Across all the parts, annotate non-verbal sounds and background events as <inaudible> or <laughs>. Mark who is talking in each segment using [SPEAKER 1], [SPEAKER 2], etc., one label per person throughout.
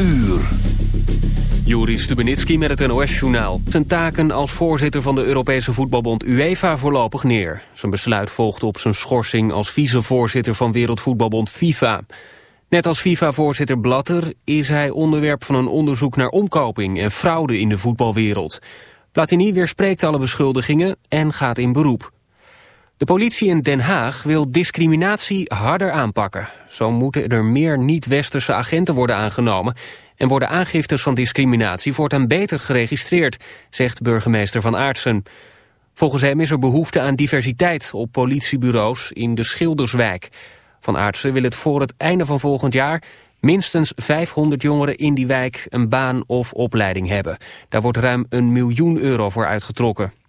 [SPEAKER 1] uur. Stubenitski met het NOS-journaal. Zijn taken als voorzitter van de Europese voetbalbond UEFA voorlopig neer. Zijn besluit volgt op zijn schorsing als vicevoorzitter van Wereldvoetbalbond FIFA. Net als FIFA-voorzitter Blatter is hij onderwerp van een onderzoek naar omkoping en fraude in de voetbalwereld. Platini weerspreekt alle beschuldigingen en gaat in beroep. De politie in Den Haag wil discriminatie harder aanpakken. Zo moeten er meer niet-westerse agenten worden aangenomen... en worden aangiftes van discriminatie voortaan beter geregistreerd... zegt burgemeester Van Aartsen. Volgens hem is er behoefte aan diversiteit op politiebureaus in de Schilderswijk. Van Aartsen wil het voor het einde van volgend jaar... minstens 500 jongeren in die wijk een baan of opleiding hebben. Daar wordt ruim een miljoen euro voor uitgetrokken.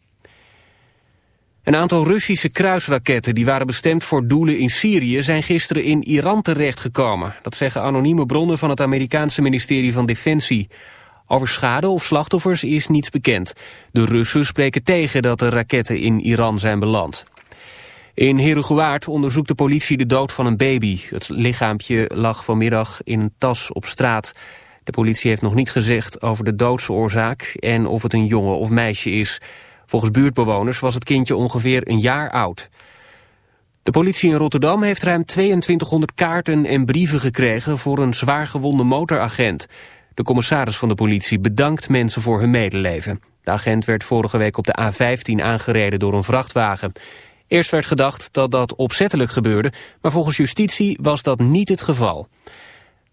[SPEAKER 1] Een aantal Russische kruisraketten die waren bestemd voor doelen in Syrië zijn gisteren in Iran terechtgekomen. Dat zeggen anonieme bronnen van het Amerikaanse ministerie van Defensie. Over schade of slachtoffers is niets bekend. De Russen spreken tegen dat de raketten in Iran zijn beland. In Herugewaard onderzoekt de politie de dood van een baby. Het lichaampje lag vanmiddag in een tas op straat. De politie heeft nog niet gezegd over de doodsoorzaak en of het een jongen of meisje is. Volgens buurtbewoners was het kindje ongeveer een jaar oud. De politie in Rotterdam heeft ruim 2200 kaarten en brieven gekregen voor een zwaargewonde motoragent. De commissaris van de politie bedankt mensen voor hun medeleven. De agent werd vorige week op de A15 aangereden door een vrachtwagen. Eerst werd gedacht dat dat opzettelijk gebeurde, maar volgens justitie was dat niet het geval.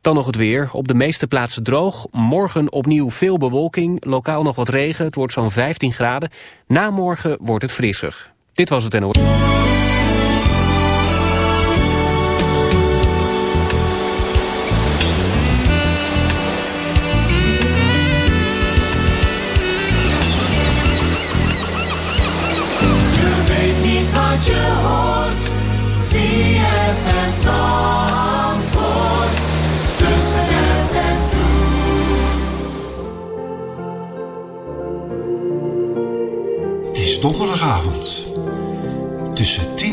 [SPEAKER 1] Dan nog het weer. Op de meeste plaatsen droog. Morgen opnieuw veel bewolking. Lokaal nog wat regen. Het wordt zo'n 15 graden. Na morgen wordt het frisser. Dit was het NOS.
[SPEAKER 2] Je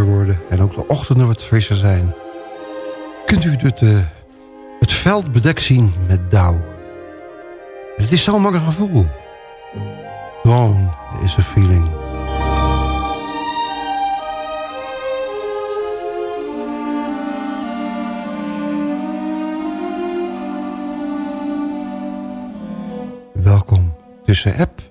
[SPEAKER 3] Kouder worden en ook de ochtenden wat frisser zijn... kunt u het, eh, het veld bedekt zien met dauw. Het is zomaar een gevoel. Gewoon is a feeling. Welkom tussen app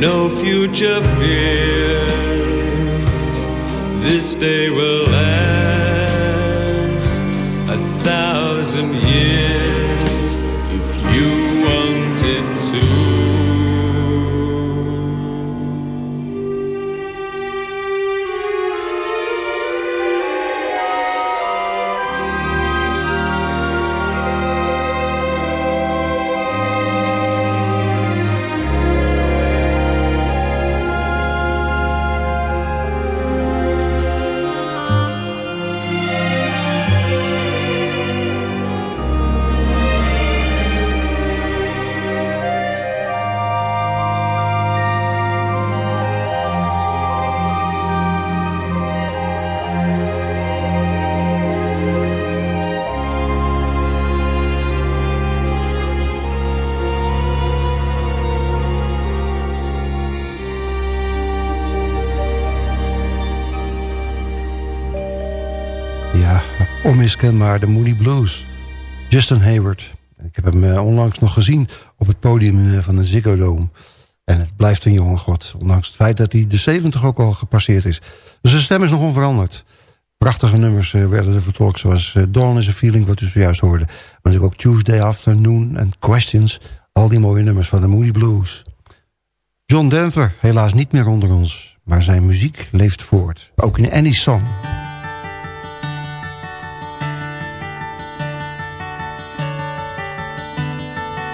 [SPEAKER 4] no future fears. This day will last
[SPEAKER 5] onmiskenbaar de Moody Blues. Justin Hayward. Ik heb hem eh, onlangs nog gezien op het podium eh, van de Ziggo Dome. En het blijft een jonge god. Ondanks het feit dat hij de 70 ook al gepasseerd is. Dus zijn stem is nog onveranderd. Prachtige nummers eh, werden er vertolkt. Zoals Dawn is a Feeling, wat u zojuist hoorde. Maar natuurlijk ook Tuesday Afternoon en Questions. Al die mooie nummers van de Moody Blues. John Denver, helaas niet meer onder ons. Maar zijn muziek leeft voort. Ook in Annie Song.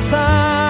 [SPEAKER 6] pensar.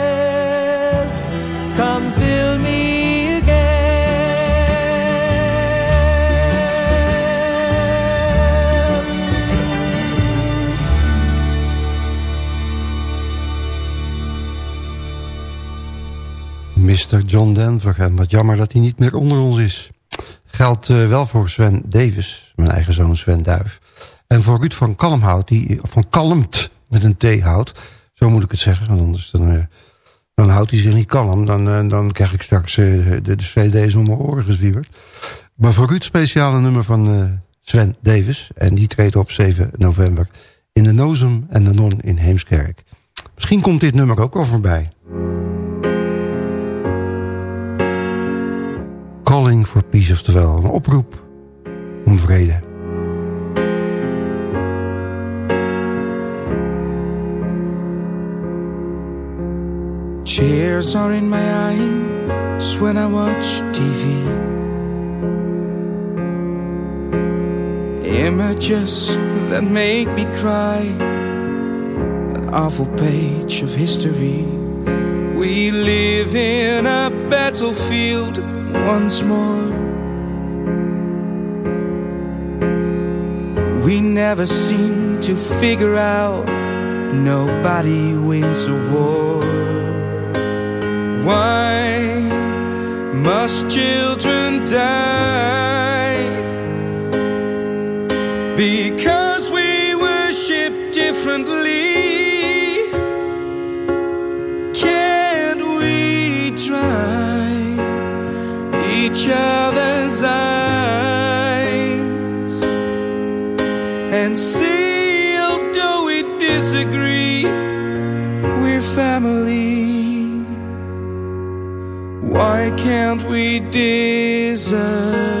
[SPEAKER 5] John Denver. En wat jammer dat hij niet meer onder ons is. Geldt uh, wel voor Sven Davis, mijn eigen zoon Sven Duif. En voor Ruud van Kalmhout, die van Kalmt met een T houdt. Zo moet ik het zeggen, want anders dan, uh, dan houdt hij zich niet kalm. Dan, uh, dan krijg ik straks de, de cd's om mijn oren gezwieberd. Maar voor Ruud speciale nummer van Sven Davis. En die treedt op 7 november in de Nozem en de Non in Heemskerk. Misschien komt dit nummer ook wel voorbij. Calling for Peace, oftewel een oproep om vrede.
[SPEAKER 7] Tears are in my eyes when I watch TV Images that make me cry. An awful page of history. We live in a battlefield once more. We never seem to figure out nobody wins a war. Why must children die? Because we worship differently. Each other's eyes and see, although we disagree, we're family. Why can't we disagree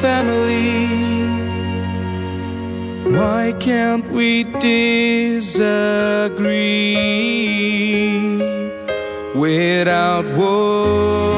[SPEAKER 7] Family? Why can't we disagree without war?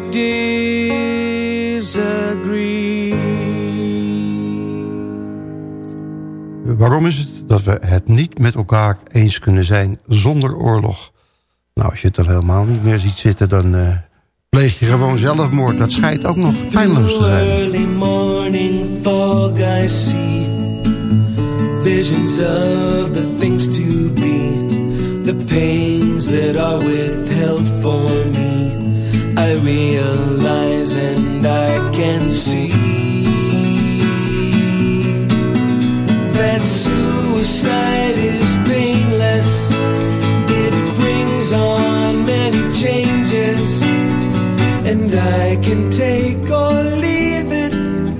[SPEAKER 7] We disagree?
[SPEAKER 5] Waarom is het dat we het niet met elkaar eens kunnen zijn zonder oorlog? Nou, als je het dan helemaal niet meer ziet zitten... dan eh, pleeg je gewoon zelfmoord. Dat schijnt ook nog feilloos te zijn.
[SPEAKER 3] early morning fog I see Visions of the things to be The pains that are withheld for me realize and I can see That suicide is painless It brings on many changes and I can take or leave it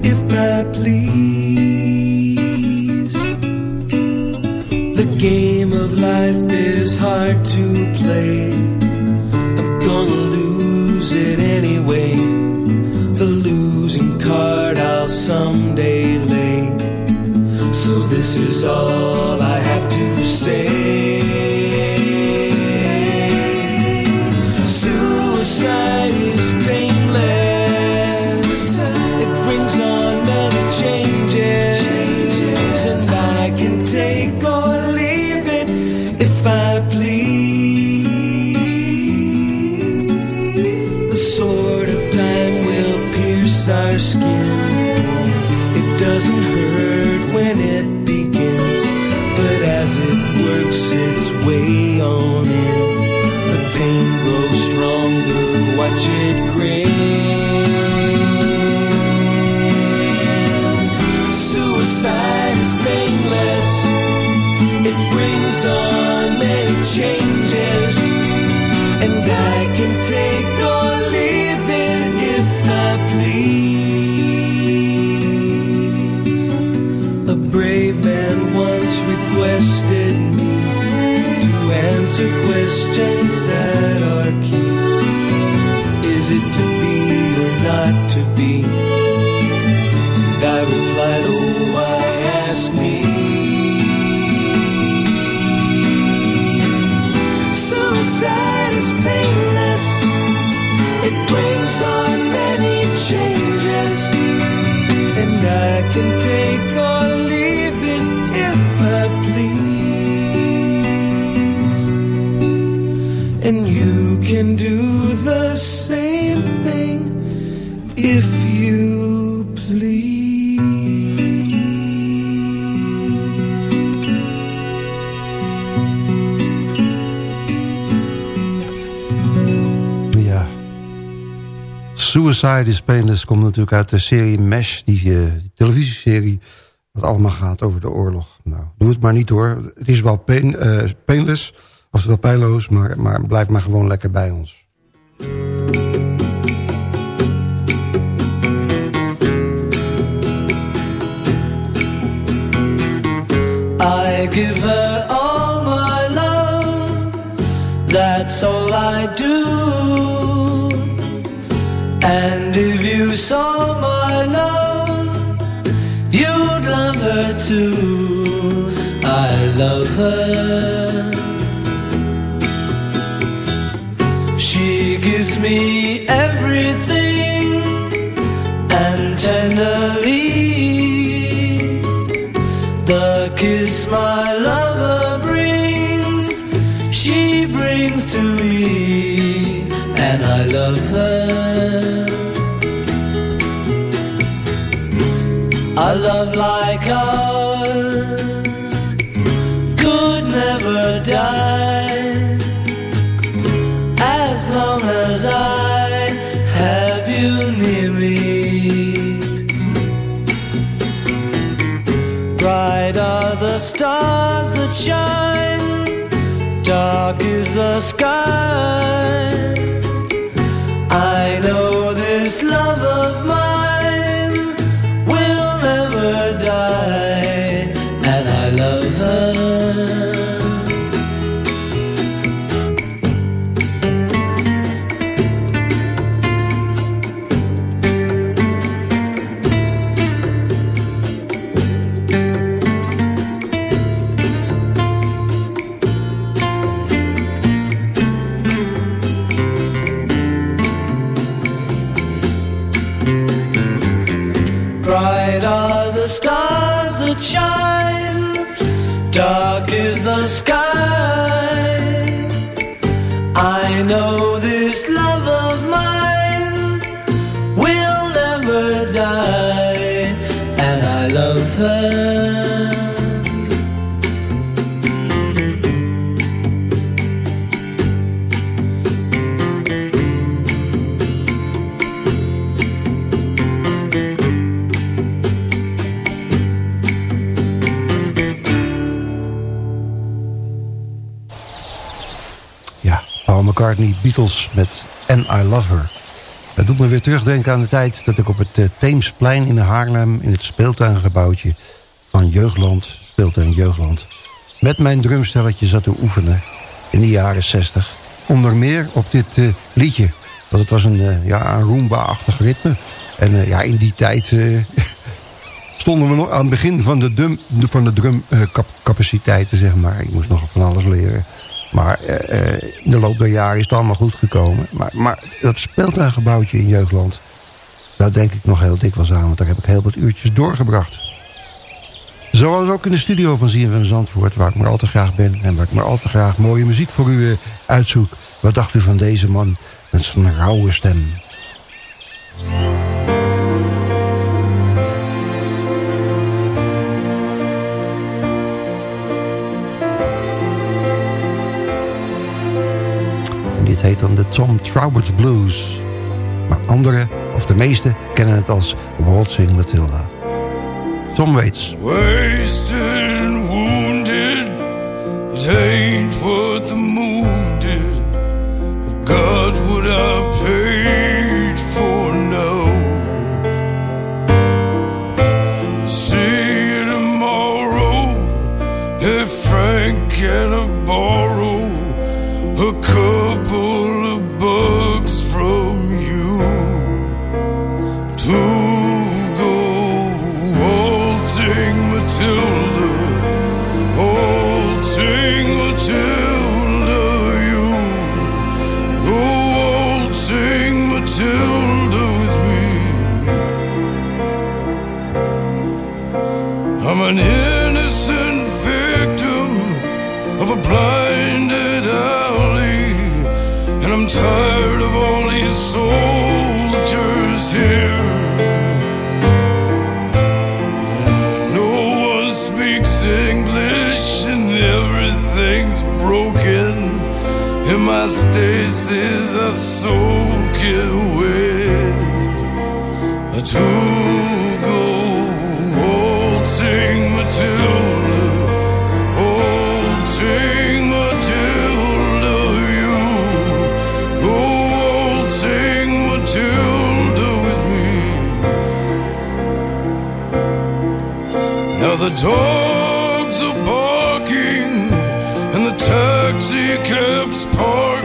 [SPEAKER 3] if I please. The game of life is hard to play it anyway. The losing card I'll someday lay. So this is all. Can do the same thing if you
[SPEAKER 5] Suicide is Painless komt natuurlijk uit de serie MASH, die, eh, televisieserie, wat allemaal gaat over de oorlog. Nou, doe het maar niet hoor. Het is wel pain, eh, painless, oftewel pijnloos, maar, maar blijf maar gewoon lekker bij ons.
[SPEAKER 3] I give her all my love, that's all I do. Saw my love, you'd love her too. I love her. She gives me everything and tenderly the kiss my lover brings, she brings to me, and I love her. Like ours could never die as long as I have you near me. Bright are the stars that shine, dark is the sky.
[SPEAKER 5] Doet me weer terugdenken aan de tijd dat ik op het eh, Theemsplein in Haarlem... in het speeltuingebouwtje van Jeugdland, speeltuin Jeugdland... met mijn drumstelletje zat te oefenen in de jaren 60. Onder meer op dit eh, liedje. Want het was een, eh, ja, Roomba-achtig ritme. En ja, in die tijd <laughs> stonden we nog aan het begin van de, van de drumcapaciteiten, zeg maar. Ik moest nog van alles leren. Maar in de loop der jaren is het allemaal goed gekomen. Maar, maar dat speeltuingebouwtje in Jeugdland... daar denk ik nog heel dikwijls aan. Want daar heb ik heel wat uurtjes doorgebracht. Zoals ook in de studio van van Zandvoort... waar ik maar al te graag ben... en waar ik maar al te graag mooie muziek voor u uitzoek. Wat dacht u van deze man met zijn rauwe stem? Dan de Tom Trowbridge Blues. Maar anderen, of de meesten, kennen het als Waltzing Matilda. Tom Waits.
[SPEAKER 8] Wasted and wounded, it ain't what the moon did. God would I paid for now. See you tomorrow, if Frank can I borrow a couple stasis are soaking wet. To go waltzing Matilda, waltzing Matilda, you go waltzing Matilda with me. Now the dogs are barking and the taxi cabs parking.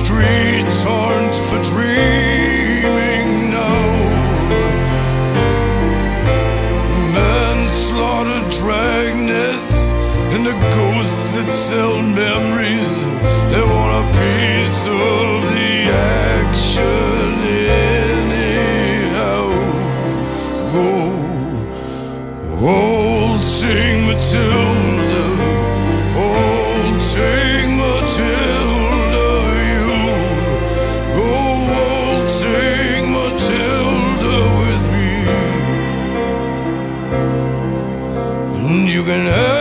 [SPEAKER 8] Streets aren't for dreaming now. manslaughter dragnets and the ghosts that sell memories. They want a piece of the action anyhow. Go waltzing Matilda, can ask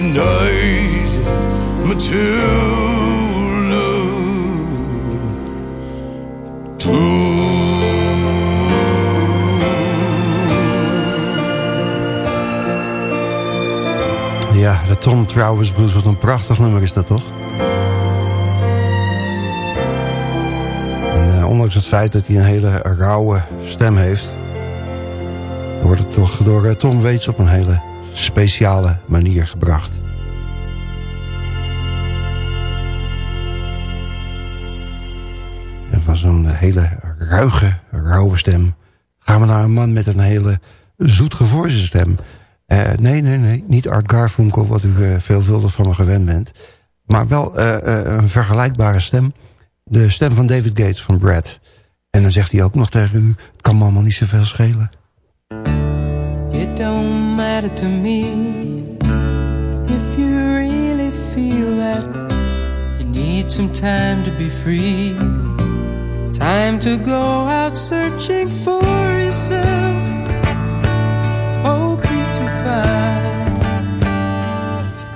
[SPEAKER 8] night, Matilda.
[SPEAKER 5] Ja, de Tom Towers Blues, wat een prachtig nummer is dat toch? En, eh, ondanks het feit dat hij een hele rauwe stem heeft... wordt het toch door eh, Tom Waits op een hele speciale manier gebracht. En van zo'n eh, hele ruige, rauwe stem... gaan we naar een man met een hele zoetgevoerde stem... Eh, nee, nee, nee. Niet Art Garfunkel, wat u uh, veelvuldig van me gewend bent. Maar wel uh, een vergelijkbare stem. De stem van David Gates van Brad. En dan zegt hij ook nog tegen u... het kan me allemaal niet zoveel schelen.
[SPEAKER 9] Matter to me if you really feel that you need some time to be free. Time to go out searching for yourself, hoping to find.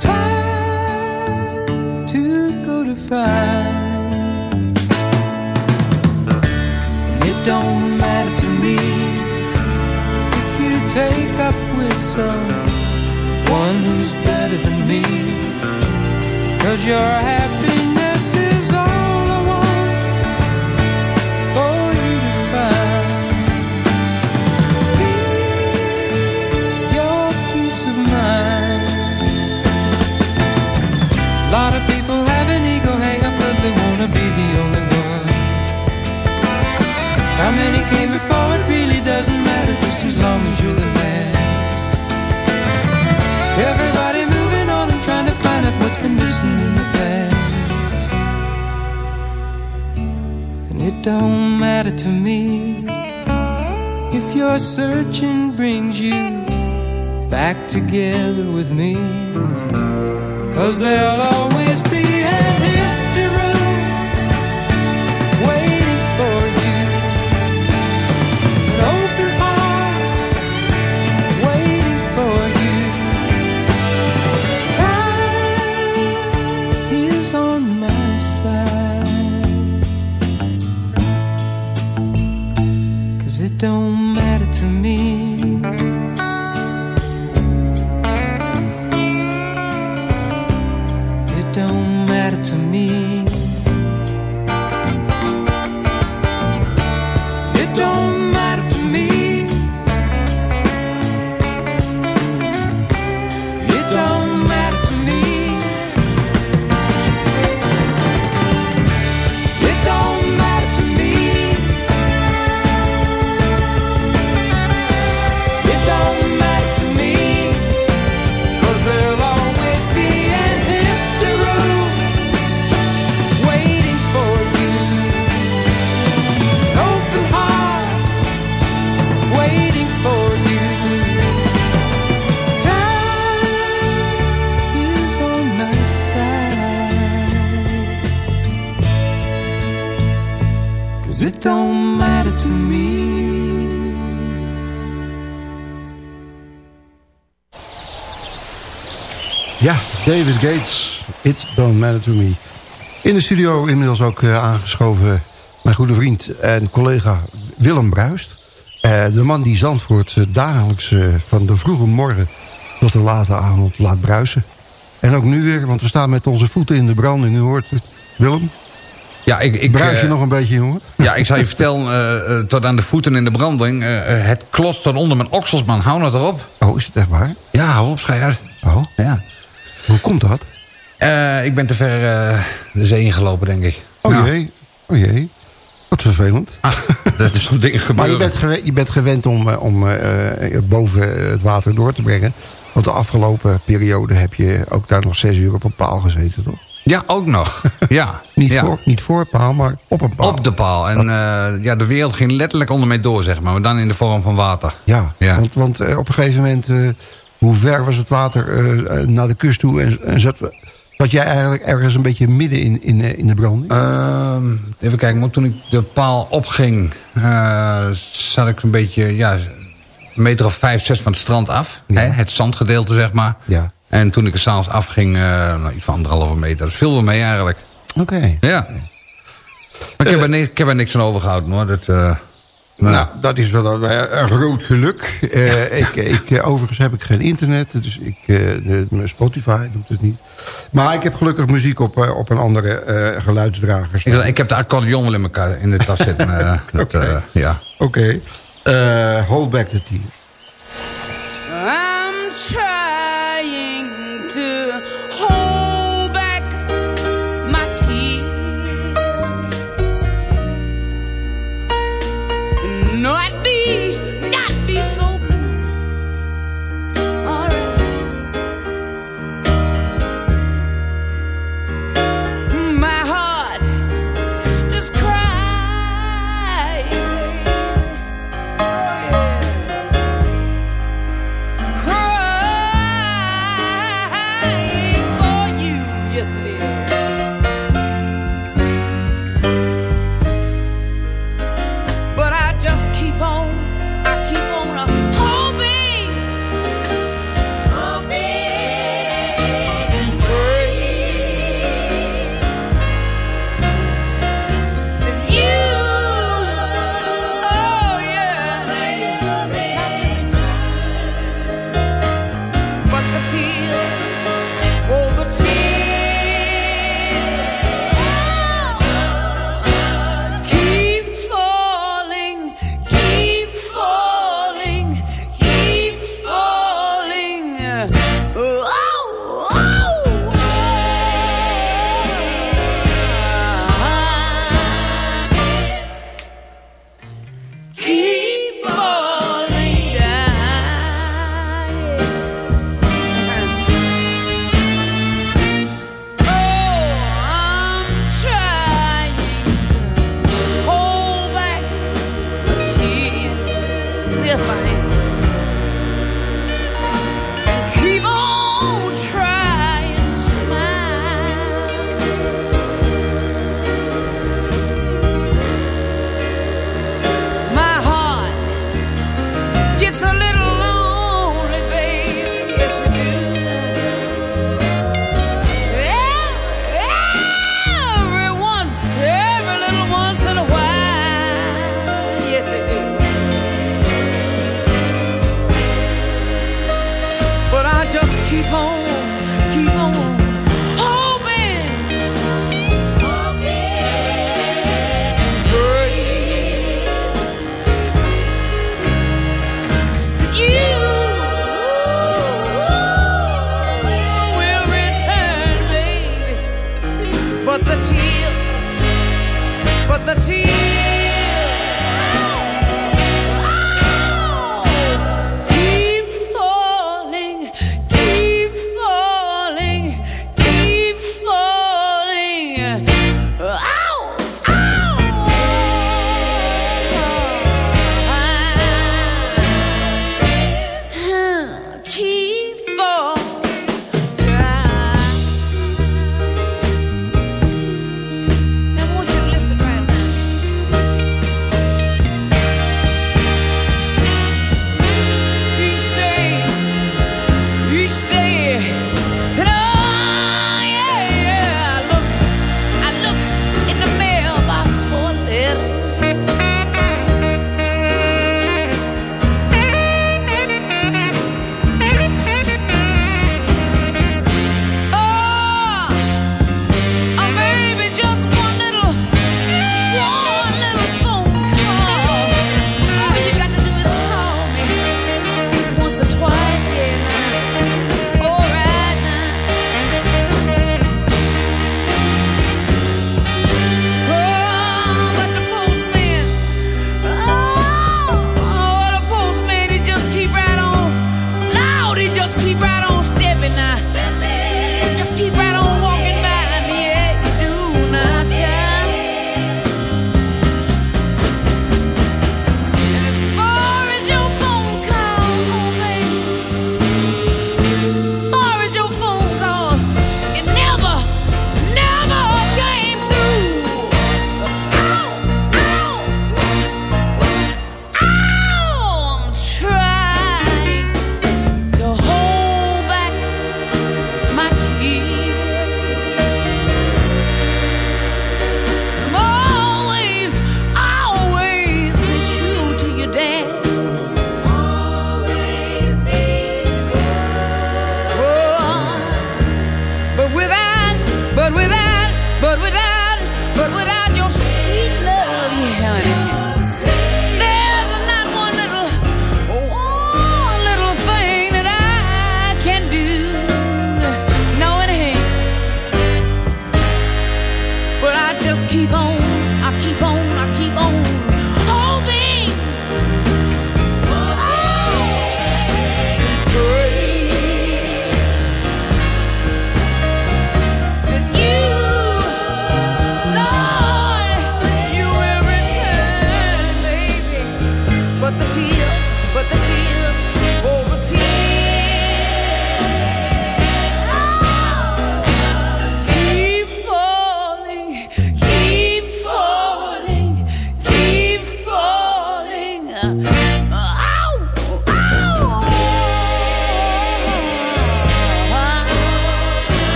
[SPEAKER 9] Time to go to find. It don't take up with someone who's better than me. Cause your happiness back together with me. Cause there'll always It don't matter to me.
[SPEAKER 5] Ja, David Gates, It Don't Matter To Me. In de studio inmiddels ook eh, aangeschoven mijn goede vriend en collega Willem Bruist. Eh, de man die Zandvoort eh, dagelijks van de vroege morgen tot de late avond laat bruisen. En ook nu weer, want we staan met onze voeten in de branding. U hoort het. Willem,
[SPEAKER 10] Ja, ik, ik,
[SPEAKER 5] bruis je
[SPEAKER 10] eh,
[SPEAKER 5] nog een beetje, jongen? <laughs>
[SPEAKER 10] ja, ik zal je vertellen, eh, tot aan de voeten in de branding. het klost tot onder mijn oksels, man. Hou nou erop.
[SPEAKER 5] Oh, is het echt waar?
[SPEAKER 10] Ja, hou op, scheier.
[SPEAKER 5] Oh,
[SPEAKER 10] Ja.
[SPEAKER 5] hoe komt dat?
[SPEAKER 10] Ik ben te ver de zee ingelopen, denk ik.
[SPEAKER 5] Oh
[SPEAKER 10] Ja.
[SPEAKER 5] jee, oh jee. Wat vervelend.
[SPEAKER 10] Ach, <laughs> dat is zo'n ding <laughs>
[SPEAKER 5] Maar
[SPEAKER 10] gebeuren.
[SPEAKER 5] je bent, gewe- je bent gewend om, om boven het water door te brengen. Want de afgelopen periode heb je ook daar nog zes uur op een paal gezeten, toch?
[SPEAKER 10] Ja, ook nog. <laughs> Ja.
[SPEAKER 5] Niet,
[SPEAKER 10] ja.
[SPEAKER 5] voor, niet voor paal, maar op een paal.
[SPEAKER 10] Op de paal. En eh, ja, de wereld ging letterlijk onder mij door, zeg maar. Maar dan in de vorm van water.
[SPEAKER 5] Ja,
[SPEAKER 10] Ja.
[SPEAKER 5] want, want eh, op een gegeven moment... eh, hoe ver was het water naar de kust toe? En, en zat, zat jij eigenlijk ergens een beetje midden in, in, in de branding?
[SPEAKER 10] Ehm, even kijken, want toen ik de paal opging... zat ik een beetje, ja, een meter of vijf, zes van het strand af.
[SPEAKER 5] Ja.
[SPEAKER 10] Hè, het zandgedeelte, zeg maar.
[SPEAKER 5] ja.
[SPEAKER 10] En toen ik er s'avonds afging, eh nou, iets van anderhalve meter. Dat viel wel mee eigenlijk.
[SPEAKER 5] Oké.
[SPEAKER 10] Ja. Maar ik, heb er ni- ik heb er niks aan overgehouden, hoor. Dat, eh,
[SPEAKER 5] Nou, dat is wel een, een groot geluk. Eh, <laughs> ik, ik, eh, overigens heb ik geen internet, dus ik, eh, mijn Spotify doet het niet. Maar ik heb gelukkig muziek op, eh, op een andere eh, geluidsdrager staan.
[SPEAKER 10] ik, ik heb de accordeon wel in, elkaar, in de tas zitten. eh, <laughs> dat, eh, ja.
[SPEAKER 5] Oké. Eh, hold back the tears.
[SPEAKER 11] I'm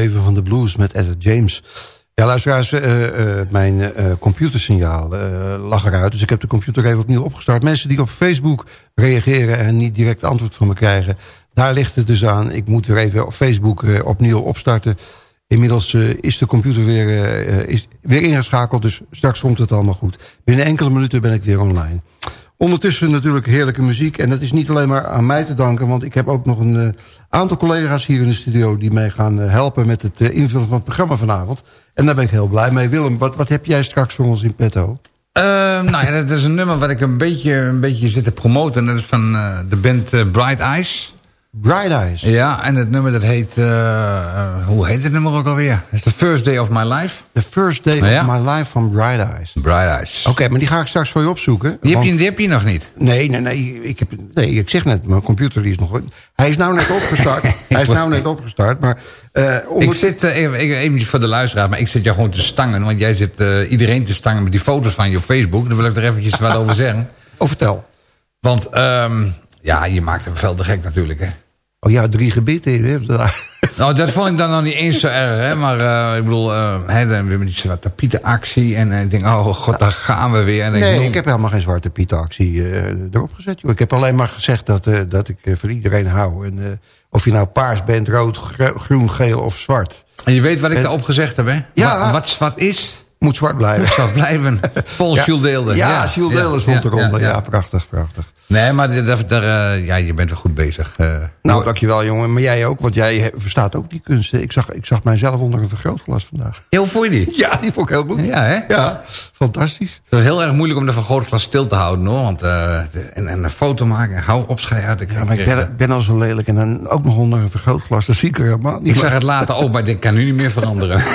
[SPEAKER 5] Even van de blues met Etta James. Ja, luisteraars, eh, eh, mijn eh, computersignaal lag eruit. Dus ik heb de computer even opnieuw opgestart. Mensen die op Facebook reageren en niet direct antwoord van me krijgen... daar ligt het dus aan. Ik moet weer even op Facebook opnieuw opstarten. Inmiddels is de computer weer, is weer ingeschakeld, dus straks komt het allemaal goed. Binnen enkele minuten ben ik weer online. Ondertussen natuurlijk heerlijke muziek. En dat is niet alleen maar aan mij te danken... want ik heb ook nog een eh, aantal collega's hier in de studio... die mij gaan eh, helpen met het eh, invullen van het programma vanavond. En daar ben ik heel blij mee. Willem, wat, wat heb jij straks voor ons in petto?
[SPEAKER 10] Nou ja, dat is een nummer wat ik een beetje, een beetje zit te promoten. Dat is van de band Bright Eyes.
[SPEAKER 5] Bright Eyes.
[SPEAKER 10] Ja, en het nummer dat heet... eh, eh, hoe heet het nummer ook alweer? Het is The First Day of My Life.
[SPEAKER 5] The First Day
[SPEAKER 10] Ja.
[SPEAKER 5] of My Life van Bright Eyes.
[SPEAKER 10] Bright Eyes.
[SPEAKER 5] Oké, maar die ga ik straks voor je opzoeken.
[SPEAKER 10] Die, heb je, die heb je nog niet.
[SPEAKER 5] Nee, nee, nee ik, heb, nee. ik zeg net, mijn computer die is nog... Hij is nou net <laughs> opgestart. hij is nou net opgestart, maar... eh, onder-
[SPEAKER 10] Ik zit, even, even voor de luisteraar, maar ik zit jou gewoon te stangen. Want jij zit iedereen te stangen met die foto's van je op Facebook. Daar wil ik er eventjes wat over zeggen.
[SPEAKER 5] Oh, vertel.
[SPEAKER 10] Want ehm, ja, je maakt hem veel te gek natuurlijk. Hè.
[SPEAKER 5] Oh ja, drie gebieden. Hè? <laughs>
[SPEAKER 10] Nou, dat vond ik dan nog niet eens zo erg. Hè? Maar eh, ik bedoel, hè, dan weer met die Zwarte Pieten actie. En eh, ik denk, oh god, daar gaan we weer. En ik
[SPEAKER 5] Nee, ik heb helemaal geen Zwarte Piet actie eh, erop gezet. Joh. Ik heb alleen maar gezegd dat, dat ik voor iedereen hou. En, of je nou paars bent, rood, gro- groen, geel of zwart.
[SPEAKER 10] En je weet wat ik
[SPEAKER 5] En-
[SPEAKER 10] daarop gezegd heb, hè?
[SPEAKER 5] Ja.
[SPEAKER 10] Wat, wat zwart is,
[SPEAKER 5] Moet zwart blijven.
[SPEAKER 10] moet zwart blijven. <laughs> Paul
[SPEAKER 5] Ja.
[SPEAKER 10] Jules deelde.
[SPEAKER 5] Ja,
[SPEAKER 10] ja,
[SPEAKER 5] Jules Deelder stond eronder. Ja, prachtig, prachtig.
[SPEAKER 10] Nee, maar daar, daar, eh, ja, je bent wel goed bezig. Eh,
[SPEAKER 5] Nou, dankjewel jongen. Maar jij ook, want jij verstaat ook die kunsten. Ik zag, ik zag mijzelf onder een vergrootglas vandaag.
[SPEAKER 10] Hoe vond je die?
[SPEAKER 5] Ja, die vond ik heel goed.
[SPEAKER 10] Ja, hè?
[SPEAKER 5] Ja, fantastisch.
[SPEAKER 10] Het is heel erg moeilijk om de vergrootglas stil te houden, hoor. Want, eh, de- en, en een foto maken, en hou opschij uit. Ik,
[SPEAKER 5] Ja, maar ik ben, ben al zo lelijk en dan ook nog onder een vergrootglas. Dat zie ik er helemaal niet.
[SPEAKER 10] ik zag het later ook, maar dit kan nu niet meer veranderen. <laughs>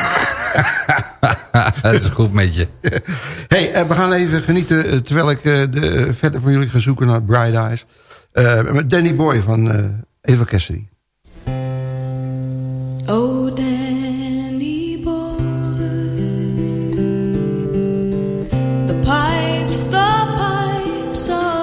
[SPEAKER 10] <laughs> Het is goed met je.
[SPEAKER 5] Hey, we gaan even genieten terwijl ik de, verder voor jullie ga zoeken naar Bright Eyes. Eh, met Danny Boy van eh, Eva Cassidy.
[SPEAKER 3] Oh, Danny boy, the pipes, the pipes are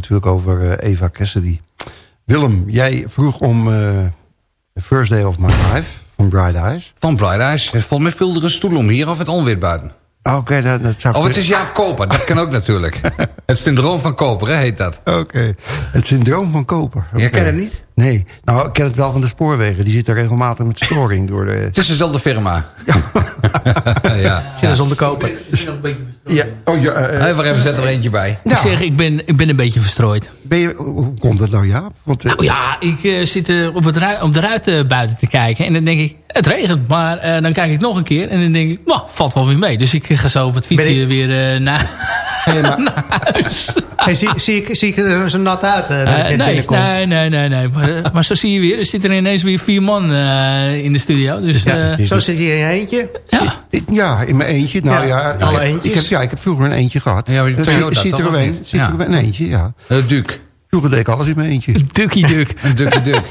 [SPEAKER 5] natuurlijk over eh, Eva Cassidy. Willem, jij vroeg om eh, First Day of My Life van Bright Eyes.
[SPEAKER 10] Van Bright Eyes. Volgens mij viel er een stoel om hier of het onweer buiten.
[SPEAKER 5] Oké, dat, dat zou
[SPEAKER 10] Oh, het is Jaap Koper. Dat kan ook natuurlijk. <laughs> Het syndroom van Koper, hè, heet dat.
[SPEAKER 5] Oké. Het syndroom van Koper.
[SPEAKER 10] Jij
[SPEAKER 5] Oké.
[SPEAKER 10] kent het niet?
[SPEAKER 5] Nee. Nou, ik ken het wel van de spoorwegen. Die zitten regelmatig met storing door de...
[SPEAKER 10] Het is dezelfde firma. <laughs> ja.
[SPEAKER 12] Zit er zonder koper.
[SPEAKER 5] Ja, oh, ja, eh,
[SPEAKER 10] Even even zet er eentje bij.
[SPEAKER 12] Ik zeg, ik ben, ik ben een beetje verstrooid.
[SPEAKER 5] ben je, hoe komt dat nou, Jaap? Want, eh,
[SPEAKER 12] Nou ja, ik eh, zit op, het ru- op de ruiten buiten te kijken. En dan denk ik, het regent. Maar eh, dan kijk ik nog een keer. En dan denk ik, nou, valt wel weer mee. Dus ik ga zo op het fietsje
[SPEAKER 13] ik-
[SPEAKER 12] weer eh, naar,
[SPEAKER 5] hey, maar-. <laughs>
[SPEAKER 13] Hey, zie, zie, ik, zie ik er zo nat uit eh, dat ik
[SPEAKER 12] Eh, nee, nee, nee, nee, nee. Maar, eh, maar zo zie je weer. Er zitten er ineens weer vier man eh, in de studio. Dus
[SPEAKER 13] Ja,
[SPEAKER 12] eh,
[SPEAKER 13] zo zit je in je eentje.
[SPEAKER 12] ja.
[SPEAKER 5] Ja, in mijn eentje. Nou
[SPEAKER 13] Ja,
[SPEAKER 5] ja,
[SPEAKER 13] alle
[SPEAKER 5] ik,
[SPEAKER 13] eentjes.
[SPEAKER 5] Ik heb, ja, ik heb vroeger een eentje gehad.
[SPEAKER 10] Ja, maar
[SPEAKER 5] Dus
[SPEAKER 10] Toyota,
[SPEAKER 5] zit er een, zit
[SPEAKER 10] Ja.
[SPEAKER 5] er een eentje, ja.
[SPEAKER 10] Uh, Duke.
[SPEAKER 5] Vroeger deed ik alles in mijn eentje.
[SPEAKER 12] Dukkie duk.
[SPEAKER 10] Duke Duke.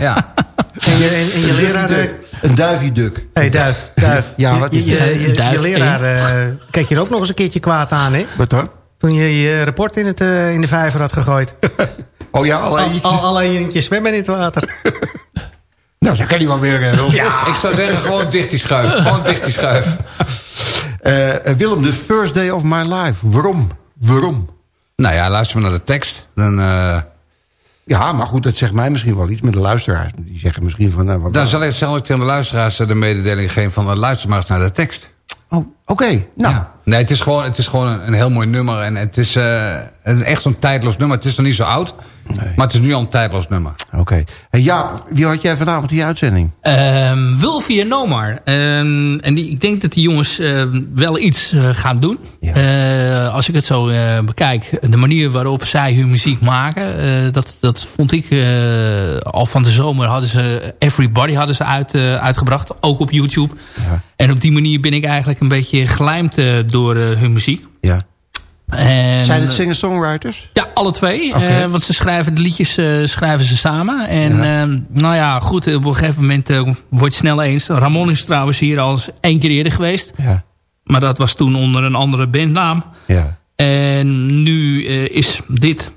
[SPEAKER 10] Ja.
[SPEAKER 13] En je, en, en je leraar...
[SPEAKER 5] Een duifje-duk.
[SPEAKER 13] hey, duif, duif. <laughs>
[SPEAKER 5] Ja,
[SPEAKER 13] Je-
[SPEAKER 5] wat is
[SPEAKER 13] je, je, je,
[SPEAKER 12] Duif,
[SPEAKER 13] je leraar eh keek je er ook nog eens een keertje kwaad aan, hè?
[SPEAKER 5] Wat dan?
[SPEAKER 13] Toen je je rapport in, het, eh, in de vijver had gegooid. <laughs>
[SPEAKER 5] Oh ja, alle
[SPEAKER 13] Al,
[SPEAKER 5] eentjes.
[SPEAKER 13] al, alle eentjes zwemmen in het water. <laughs>
[SPEAKER 5] Nou, zo kan hij wel weer. eh,
[SPEAKER 13] Ja.
[SPEAKER 10] Ik zou zeggen, gewoon dicht die schuif. Gewoon dicht die schuif.
[SPEAKER 5] Eh, Willem, the first day of my life. Waarom? Waarom?
[SPEAKER 10] Nou ja, luister maar naar de tekst. Dan, eh,
[SPEAKER 5] Ja, maar goed, dat zegt mij misschien wel iets met de luisteraars. Die zeggen misschien van... Nou, wat-
[SPEAKER 10] dan zal ik, zal ik tegen de luisteraars eh, de mededeling geven van... eh, luister maar eens naar de tekst.
[SPEAKER 5] Oh, oké. Nou,
[SPEAKER 10] Ja. Nee, het is gewoon, het is gewoon een, een heel mooi nummer. En het is een, echt zo'n tijdloos nummer. Het is nog niet zo oud. Maar het is nu al een tijdloos nummer.
[SPEAKER 5] oké. Hey, ja, wie had jij vanavond die uitzending?
[SPEAKER 12] Ehm Wilfie en Nomar. Ehm, en die, ik denk dat die jongens ehm, wel iets eh, gaan doen.
[SPEAKER 5] Ja.
[SPEAKER 12] Eh, als ik het zo eh, bekijk, de manier waarop zij hun muziek maken, eh, dat, dat vond ik eh, al van de zomer hadden ze Everybody hadden ze uit, eh, uitgebracht, ook op YouTube.
[SPEAKER 5] Ja.
[SPEAKER 12] En op die manier ben ik eigenlijk een beetje gelijmd door eh, hun muziek.
[SPEAKER 5] Ja.
[SPEAKER 12] En,
[SPEAKER 5] Zijn het singer-songwriters?
[SPEAKER 12] ja, alle twee. Eh, want ze schrijven de liedjes eh, schrijven ze samen. En
[SPEAKER 5] Ja.
[SPEAKER 12] eh, nou ja, goed. Op een gegeven moment eh, wordt je snel eens. Ramon is trouwens hier al eens één keer eerder geweest.
[SPEAKER 5] Ja.
[SPEAKER 12] Maar dat was toen onder een andere bandnaam.
[SPEAKER 5] Ja.
[SPEAKER 12] En nu eh, is dit...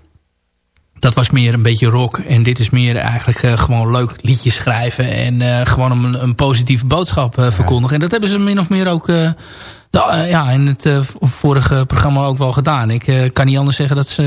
[SPEAKER 12] Dat was meer een beetje rock. En dit is meer eigenlijk eh, gewoon leuk liedjes schrijven. En eh, gewoon een, een positieve boodschap eh, verkondigen. En dat hebben ze min of meer ook... eh, ja, in het eh, vorige programma ook wel gedaan. Ik eh, kan niet anders zeggen dat, ze,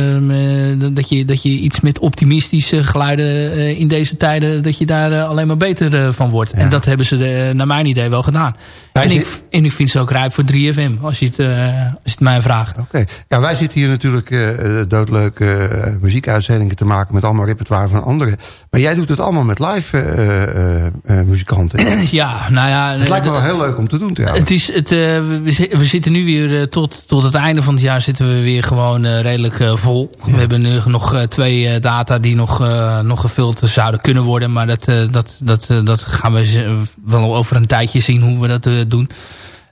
[SPEAKER 12] eh, dat, je, dat je iets met optimistische geluiden in deze tijden... dat je daar alleen maar beter van wordt. En dat hebben ze naar mijn idee wel gedaan. En ik, en ik vind ze ook rijp voor 3FM, als je het, eh, als je het mij vraagt.
[SPEAKER 5] Oké. Ja, wij zitten hier natuurlijk eh, doodleuke muziekuitzendingen te maken... met allemaal repertoire van anderen. Maar jij doet het allemaal met live muzikanten. <clears throat>
[SPEAKER 12] Ja, nou ja...
[SPEAKER 5] het lijkt me wel heel leuk om te doen trouwens.
[SPEAKER 12] Het is het, we, we zitten nu weer tot, tot het einde van het jaar zitten we weer gewoon redelijk vol. We hebben nu nog twee data die nog, nog gevuld zouden kunnen worden. Maar dat, dat, dat, dat gaan we wel over een tijdje zien hoe we dat doen.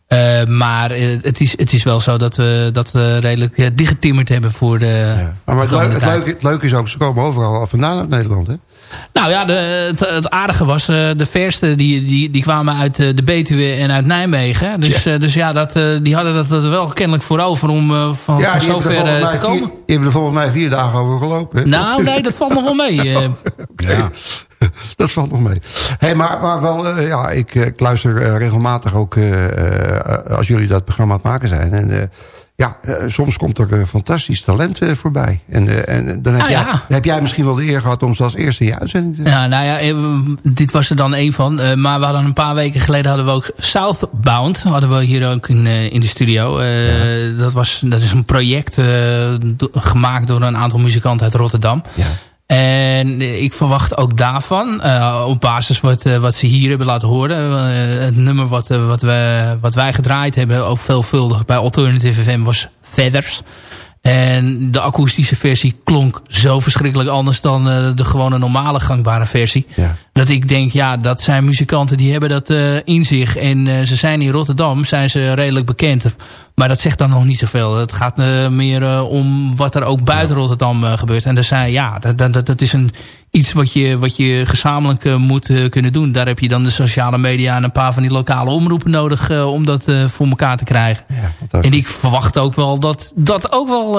[SPEAKER 12] Eh, maar eh, het, is, het is wel zo dat we dat we redelijk eh, dichtgetimmerd hebben voor de,
[SPEAKER 5] Maar, maar het, leuke, het leuke is ook, ze komen overal vandaan uit Nederland, hè?
[SPEAKER 12] Nou ja, de, het, het aardige was, eh, de verste die, die, die kwamen uit eh, de Betuwe en uit Nijmegen. Dus ja, dus ja dat, eh, die hadden dat, dat wel kennelijk voor over om eh, van, van
[SPEAKER 5] hebben, er
[SPEAKER 12] zover eh, te
[SPEAKER 5] vier,
[SPEAKER 12] komen.
[SPEAKER 5] die hebben er volgens mij vier dagen over gelopen. hè?
[SPEAKER 12] Nou, nee, dat valt nog wel mee. eh. <laughs>
[SPEAKER 10] Ja. <laughs>
[SPEAKER 5] Dat valt nog mee. Hey, maar, maar wel, eh, ja, ik, eh, ik luister eh, regelmatig ook eh, eh, als jullie dat programma aan het maken zijn. En eh, ja, eh, soms komt er eh, fantastisch talent eh, voorbij. En, en dan heb,
[SPEAKER 12] Ah,
[SPEAKER 5] jij,
[SPEAKER 12] ja.
[SPEAKER 5] heb jij misschien wel de eer gehad om ze als eerste in je uitzending te
[SPEAKER 12] Ja, nou ja, dit was er dan één van. Maar we hadden een paar weken geleden hadden we ook Southbound. Hadden we hier ook in, in de studio. Dat, was, dat is een project gemaakt door een aantal muzikanten uit Rotterdam.
[SPEAKER 5] Ja.
[SPEAKER 12] En ik verwacht ook daarvan, eh, op basis wat, eh, wat ze hier hebben laten horen. eh, het nummer wat, wat, we, wat wij gedraaid hebben, ook veelvuldig bij Alternative FM, was Feathers. En de akoestische versie klonk zo verschrikkelijk anders dan de gewone normale gangbare versie.
[SPEAKER 5] Ja.
[SPEAKER 12] Dat ik denk, ja, dat zijn muzikanten die hebben dat uh, in zich. En uh, ze zijn in Rotterdam, zijn ze redelijk bekend. Maar dat zegt dan nog niet zoveel. Het gaat uh, meer om wat er ook buiten Rotterdam gebeurt. En daar zei ja, dat, dat, dat is een, iets wat je, wat je gezamenlijk moet kunnen doen. Daar heb je dan de sociale media en een paar van die lokale omroepen nodig om dat voor elkaar te krijgen. Ja, en ik verwacht ook wel dat dat ook wel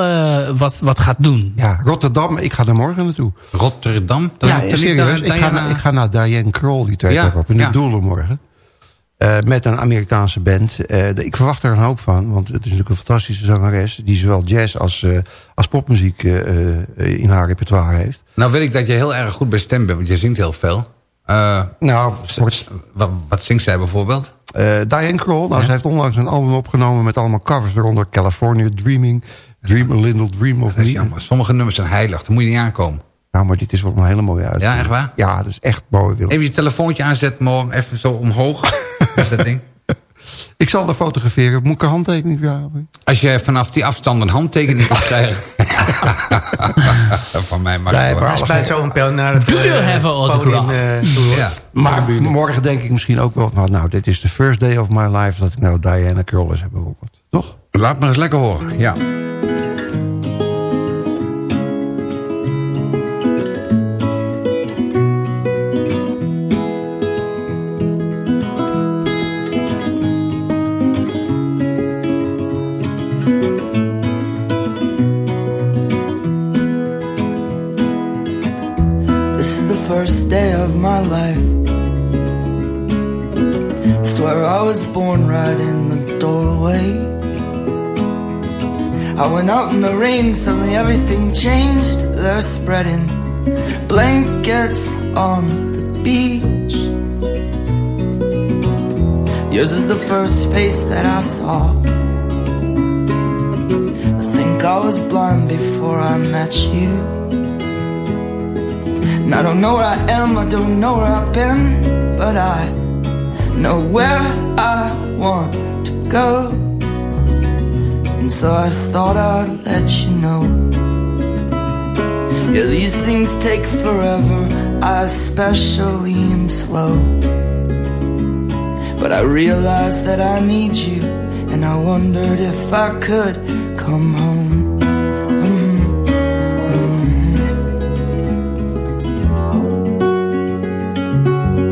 [SPEAKER 12] wat, wat gaat doen.
[SPEAKER 5] Ja, Rotterdam, ik ga er morgen naartoe.
[SPEAKER 10] Rotterdam? Dat
[SPEAKER 5] ja, is serieus. Ik ga, naar, ik ga naar Diane Kroll, die treedt ja, op. En die ja. doelen morgen. Uh, met een Amerikaanse band. Uh, ik verwacht er een hoop van. Want het is natuurlijk een fantastische zangeres. Die zowel jazz als, uh, als popmuziek in haar repertoire heeft.
[SPEAKER 10] Nou weet ik dat je heel erg goed bij stem bent. Want je zingt heel veel.
[SPEAKER 5] nou,
[SPEAKER 10] wat, wat zingt zij bijvoorbeeld?
[SPEAKER 5] Diane Kroll. Nou, ja? Ze heeft onlangs een album opgenomen met allemaal covers. Waaronder California Dreaming. Dream a Little Dream of Me.
[SPEAKER 10] Sommige nummers zijn heilig. Daar moet je niet aankomen.
[SPEAKER 5] Nou, maar dit is wel een hele mooie uit.
[SPEAKER 10] Ja, echt waar?
[SPEAKER 5] Ja, dat is echt mooi. Willem.
[SPEAKER 10] Even je telefoontje aanzetten morgen, even zo omhoog. <laughs> dat ding.
[SPEAKER 5] Ik zal er fotograferen. Moet ik een handtekening voor hebben?
[SPEAKER 10] Als je vanaf die afstand een handtekening kan krijgen. <laughs> Van mij mag
[SPEAKER 13] nee, maar Als bij zo'n pel naar het
[SPEAKER 12] Do you have autograph?
[SPEAKER 5] Uh, ja. Maar morgen denk ik misschien ook wel van... nou, dit is de first day of my life... dat ik nou Diana Curlis heb bewonderd. Toch?
[SPEAKER 10] Laat me eens lekker horen, ja.
[SPEAKER 14] I went out in the rain, suddenly everything changed. They're spreading blankets on the beach. Yours is the first face that I saw. I think I was blind before I met you. And I don't know where I am, I don't know where I've been, but I know where I want to go. And so I thought I'd let you know. Yeah, these things take forever, I especially am slow. But I realized that I need you, and I wondered if I could come home. Mm-hmm.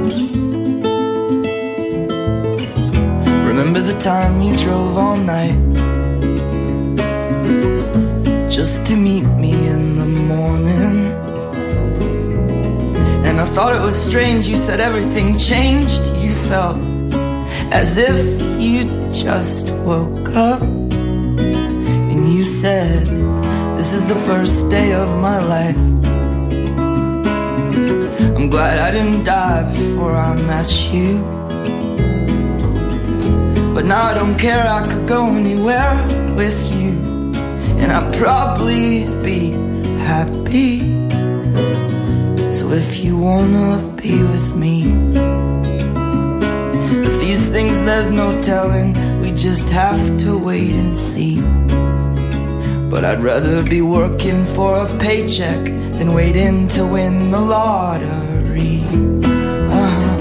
[SPEAKER 14] Mm-hmm. Remember the time you drove all night just to meet me in the morning. And I thought it was strange, you said everything changed. You felt as if you just woke up. And you said, This is the first day of my life. I'm glad I didn't die before I met you. But now I don't care, I could go anywhere with you. And I'd probably be happy. So if you wanna be with me, if these things there's no telling, we just have to wait and see. But I'd rather be working for a paycheck than waiting to win the lottery. Uh-huh.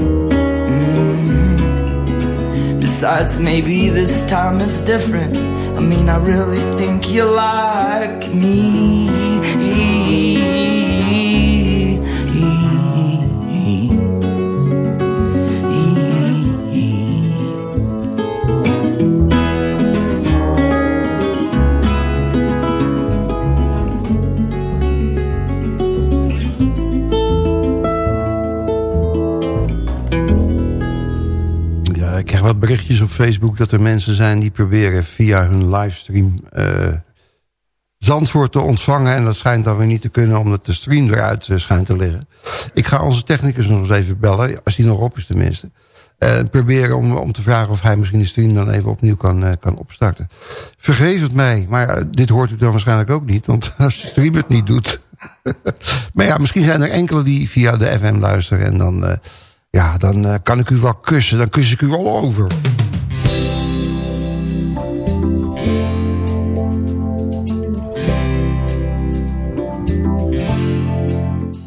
[SPEAKER 14] Mm-hmm. Besides, maybe this time it's different. I mean, I really think you like me.
[SPEAKER 5] Berichtjes op Facebook dat er mensen zijn die proberen via hun livestream uh, Zandvoort te ontvangen. En dat schijnt dan weer niet te kunnen omdat de stream eruit uh, schijnt te liggen. Ik ga onze technicus nog eens even bellen, als die nog op is tenminste. En proberen om, om te vragen of hij misschien de stream dan even opnieuw kan, kan opstarten. Vergeef het mij, maar dit hoort u dan waarschijnlijk ook niet. Want <laughs> als de stream het niet doet... <laughs> maar ja, misschien zijn er enkele die via de FM luisteren en dan... Ja, dan uh, kan ik u wel kussen. Dan kus ik u al over.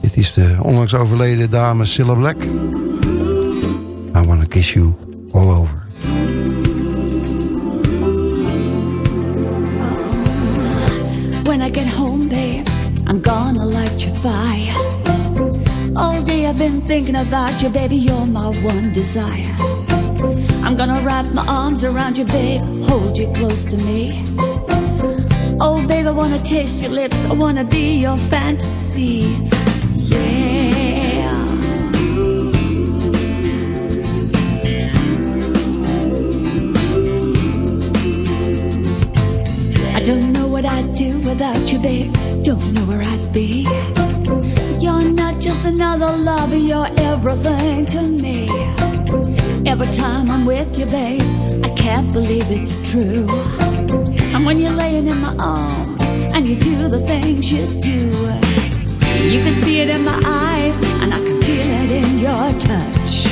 [SPEAKER 5] Dit is de onlangs overleden dame Cilla Black. I wanna kiss you all over.
[SPEAKER 15] Been thinking about you, baby, you're my one desire. I'm gonna wrap my arms around you, babe, hold you close to me. Oh, babe, I wanna taste your lips, I wanna be your fantasy. Yeah. I don't know what I'd do without you, babe. Don't know where I'd be. Just another lover, you're everything to me. Every time I'm with you, babe, I can't believe it's true. And when you're laying in my arms and you do the things you do, you can see it in my eyes and I can feel it in your touch.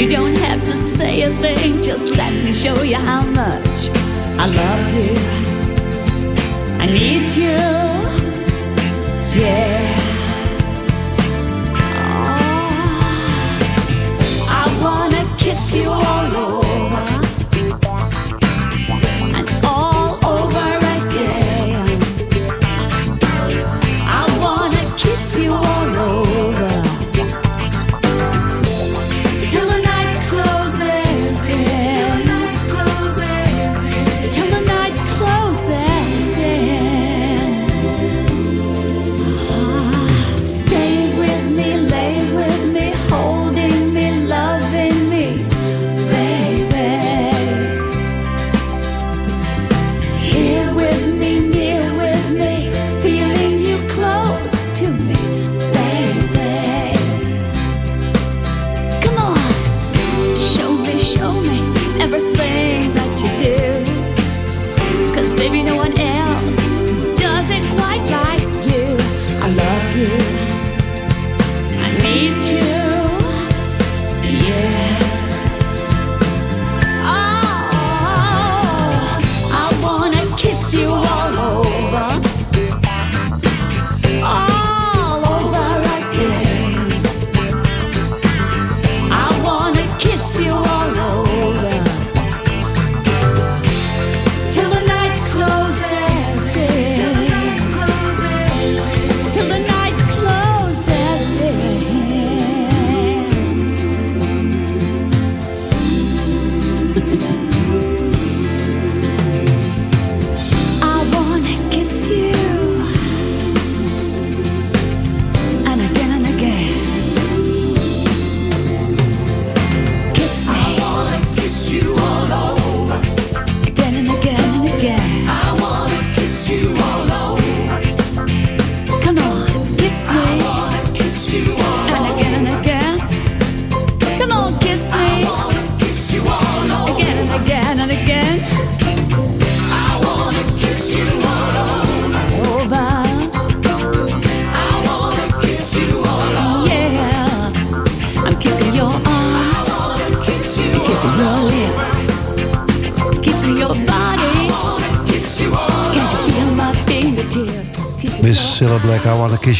[SPEAKER 15] You don't have to say a thing, just let me show you how much I love you. I need you, yeah. You all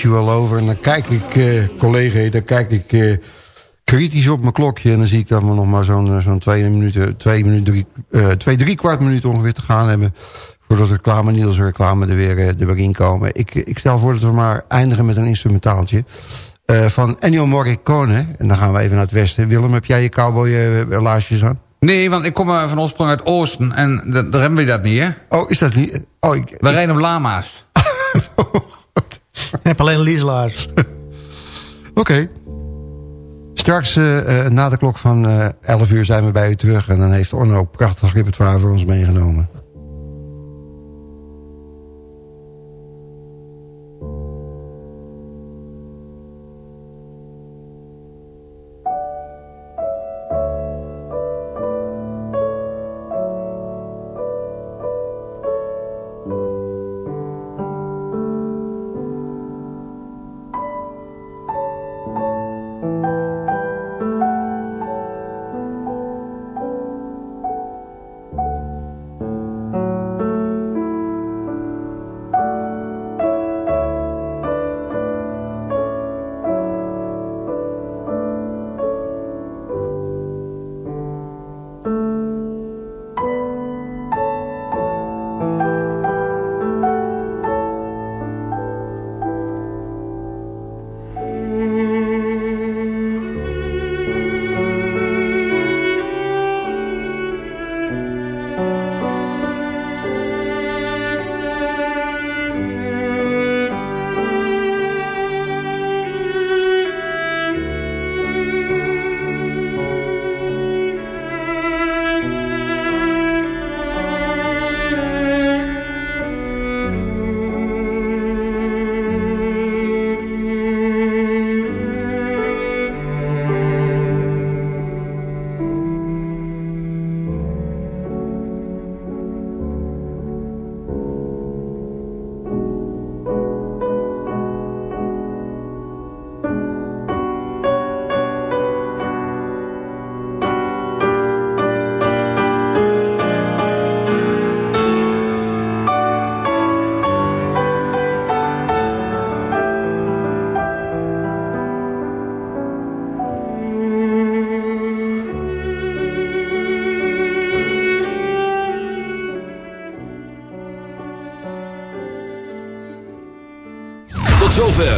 [SPEAKER 15] you all over.
[SPEAKER 5] En dan kijk ik, eh, collega, dan kijk ik eh, kritisch op mijn klokje. En dan zie ik dat we nog maar zo'n zo'n twee minuten, twee, minuten drie, eh, twee, drie kwart minuten ongeveer te gaan hebben. Voordat de reclame, Niels reclame er weer, eh, er weer in komen. Ik, ik stel voor dat we maar eindigen met een instrumentaaltje. eh, van Ennio Morricone. En dan gaan we even naar het westen. Willem, heb jij je cowboy eh, laarsjes aan?
[SPEAKER 10] Nee, want ik kom eh, van oorsprong uit Oosten en daar hebben we dat niet, hè?
[SPEAKER 5] Oh, is dat niet? Oh, ik,
[SPEAKER 10] We rijden op lama's. <laughs>
[SPEAKER 13] Ik heb alleen Lieselaars. <laughs>
[SPEAKER 5] Oké. Straks eh, eh, na de klok van eh 11 uur zijn we bij u terug. En dan heeft Orno prachtig repertoire voor ons meegenomen.